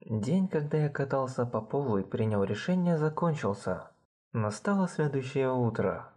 День, когда я катался по полу и принял решение, закончился. Настало следующее утро.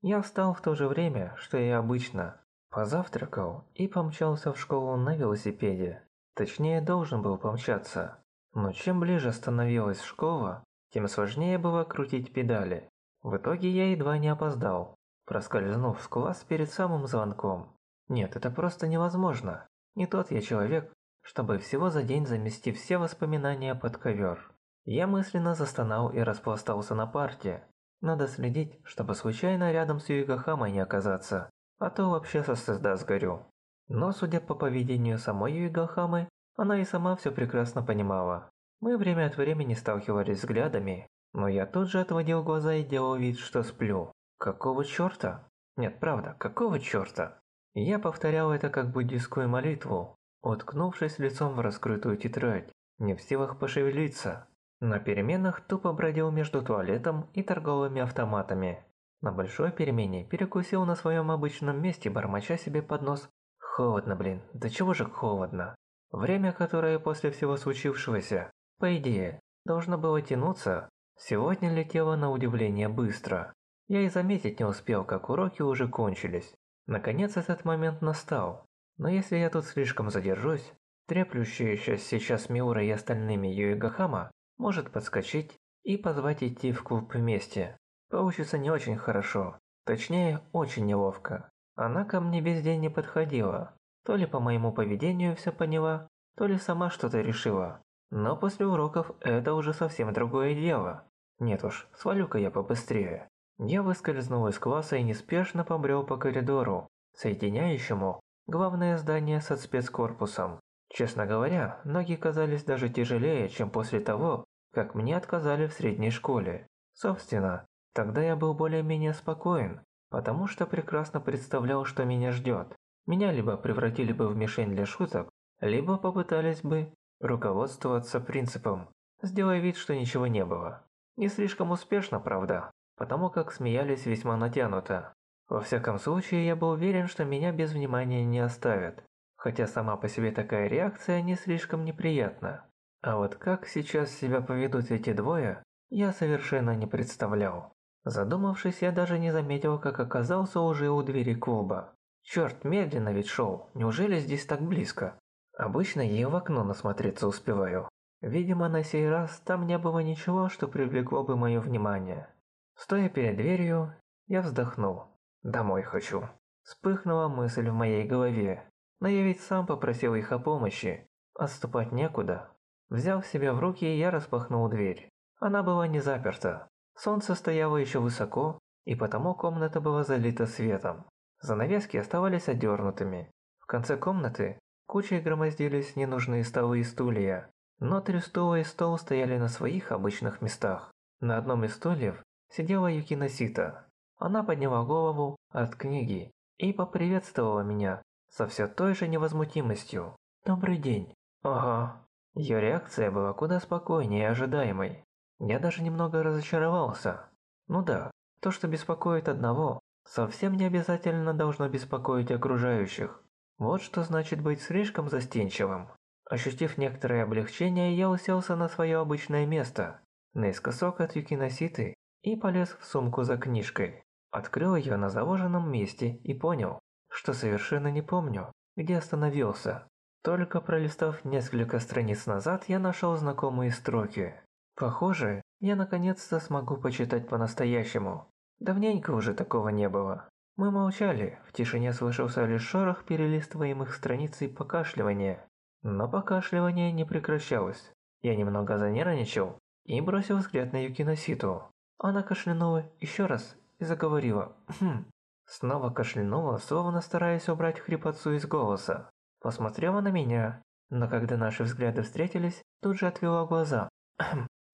Я встал в то же время, что и обычно, позавтракал и помчался в школу на велосипеде. Точнее, должен был помчаться. Но чем ближе становилась школа, тем сложнее было крутить педали. В итоге я едва не опоздал, проскользнув в класс перед самым звонком. Нет, это просто невозможно. Не тот я человек, чтобы всего за день замести все воспоминания под ковер. Я мысленно застонал и распластался на парте. Надо следить, чтобы случайно рядом с Юигахамой не оказаться, а то вообще со стыда сгорю. Но судя по поведению самой Юигахамы, она и сама все прекрасно понимала. Мы время от времени сталкивались взглядами, но я тут же отводил глаза и делал вид, что сплю. Какого чёрта? Нет, правда, какого чёрта? Я повторял это как буддийскую молитву, уткнувшись лицом в раскрытую тетрадь, не в силах пошевелиться. На переменах тупо бродил между туалетом и торговыми автоматами. На большой перемене перекусил на своем обычном месте, бормоча себе под нос «Холодно, блин, да чего же холодно?» Время, которое после всего случившегося, по идее, должно было тянуться, сегодня летело на удивление быстро. Я и заметить не успел, как уроки уже кончились. Наконец этот момент настал. Но если я тут слишком задержусь, треплющаяся сейчас Миура и остальными Юигахама может подскочить и позвать идти в клуб вместе. Получится не очень хорошо, точнее, очень неловко. Она ко мне весь день не подходила. То ли по моему поведению все поняла, то ли сама что-то решила. Но после уроков это уже совсем другое дело. Нет уж, свалю-ка я побыстрее. Я выскользнул из класса и неспешно побрел по коридору, соединяющему главное здание со спецкорпусом. Честно говоря, ноги казались даже тяжелее, чем после того, как мне отказали в средней школе. Собственно, тогда я был более-менее спокоен, потому что прекрасно представлял, что меня ждет. Меня либо превратили бы в мишень для шуток, либо попытались бы руководствоваться принципом «сделай вид, что ничего не было». Не слишком успешно, правда, потому как смеялись весьма натянуто. Во всяком случае, я был уверен, что меня без внимания не оставят, хотя сама по себе такая реакция не слишком неприятна. А вот как сейчас себя поведут эти двое, я совершенно не представлял. Задумавшись, я даже не заметил, как оказался уже у двери клуба. Черт, медленно ведь шел, неужели здесь так близко? Обычно я в окно насмотреться успеваю. Видимо, на сей раз там не было ничего, что привлекло бы мое внимание. Стоя перед дверью, я вздохнул. «Домой хочу». Вспыхнула мысль в моей голове. Но я ведь сам попросил их о помощи. Отступать некуда. Взяв себя в руки, я распахнул дверь. Она была не заперта. Солнце стояло еще высоко, и потому комната была залита светом. Занавески оставались одернутыми. В конце комнаты кучей громоздились ненужные столы и стулья, но три стула и стол стояли на своих обычных местах. На одном из стульев сидела Юкина Сита. Она подняла голову от книги и поприветствовала меня со все той же невозмутимостью. «Добрый день». «Ага». Ее реакция была куда спокойнее и ожидаемой. Я даже немного разочаровался. Ну да, то, что беспокоит одного, совсем не обязательно должно беспокоить окружающих. Вот что значит быть слишком застенчивым. Ощутив некоторое облегчение, я уселся на свое обычное место, наискосок от Юкиноситы, и полез в сумку за книжкой. Открыл ее на заложенном месте и понял, что совершенно не помню, где остановился. Только пролистав несколько страниц назад, я нашел знакомые строки. Похоже, я наконец-то смогу почитать по-настоящему. Давненько уже такого не было. Мы молчали, в тишине слышался лишь шорох перелистываемых страниц и покашливание. Но покашливание не прекращалось. Я немного занервничал и бросил взгляд на Юкиноситу. Она кашлянула еще раз и заговорила. Хм. Снова кашлянула, словно стараясь убрать хрипотцу из голоса. Посмотрела на меня, но когда наши взгляды встретились, тут же отвела глаза.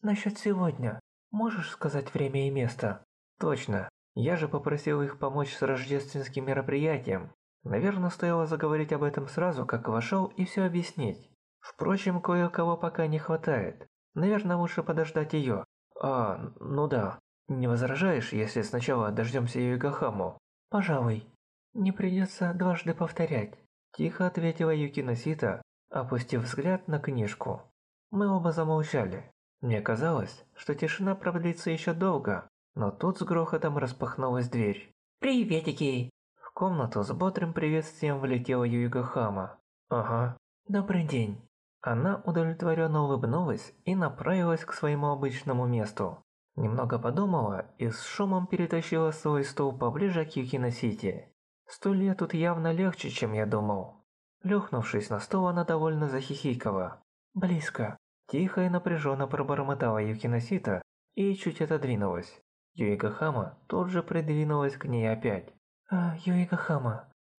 «Насчет сегодня. Можешь сказать время и место?» «Точно. Я же попросил их помочь с рождественским мероприятием. Наверное, стоило заговорить об этом сразу, как вошел, и все объяснить. Впрочем, кое-кого пока не хватает. Наверное, лучше подождать ее. А, ну да. Не возражаешь, если сначала дождемся Югахаму? Пожалуй. Не придется дважды повторять. Тихо ответила Юкино Сита, опустив взгляд на книжку. Мы оба замолчали. Мне казалось, что тишина продлится еще долго, но тут с грохотом распахнулась дверь. «Приветики!» В комнату с бодрым приветствием влетела Юига Хама. «Ага, добрый день». Она удовлетворенно улыбнулась и направилась к своему обычному месту. Немного подумала и с шумом перетащила свой стул поближе к Юкино-Сити. Стулья тут явно легче, чем я думал. Лёхнувшись на стол, она довольно захихикала. «Близко». Тихо и напряженно пробормотала Юкиносита и чуть отодвинулась. Юига Хама тут же придвинулась к ней опять. «А,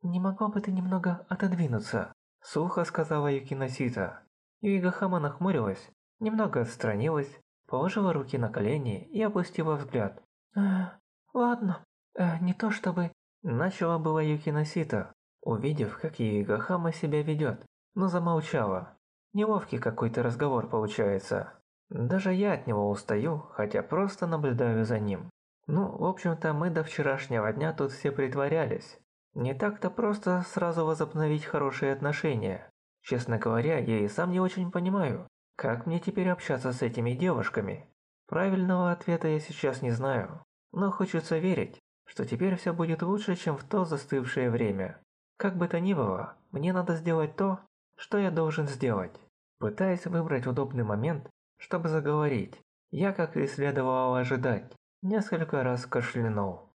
не могла бы ты немного отодвинуться?» Сухо сказала Юкиносита. Юига Хама нахмурилась, немного отстранилась, положила руки на колени и опустила взгляд. «Э, ладно, э, не то чтобы...» Начала была Юкиносита, увидев, как Юига Хама себя ведет, но замолчала. Неловкий какой-то разговор получается. Даже я от него устаю, хотя просто наблюдаю за ним. Ну, в общем-то, мы до вчерашнего дня тут все притворялись. Не так-то просто сразу возобновить хорошие отношения. Честно говоря, я и сам не очень понимаю, как мне теперь общаться с этими девушками. Правильного ответа я сейчас не знаю, но хочется верить, что теперь все будет лучше, чем в то застывшее время. Как бы то ни было, мне надо сделать то, что я должен сделать? Пытаясь выбрать удобный момент, чтобы заговорить, я, как и следовало ожидать, несколько раз кашлянул.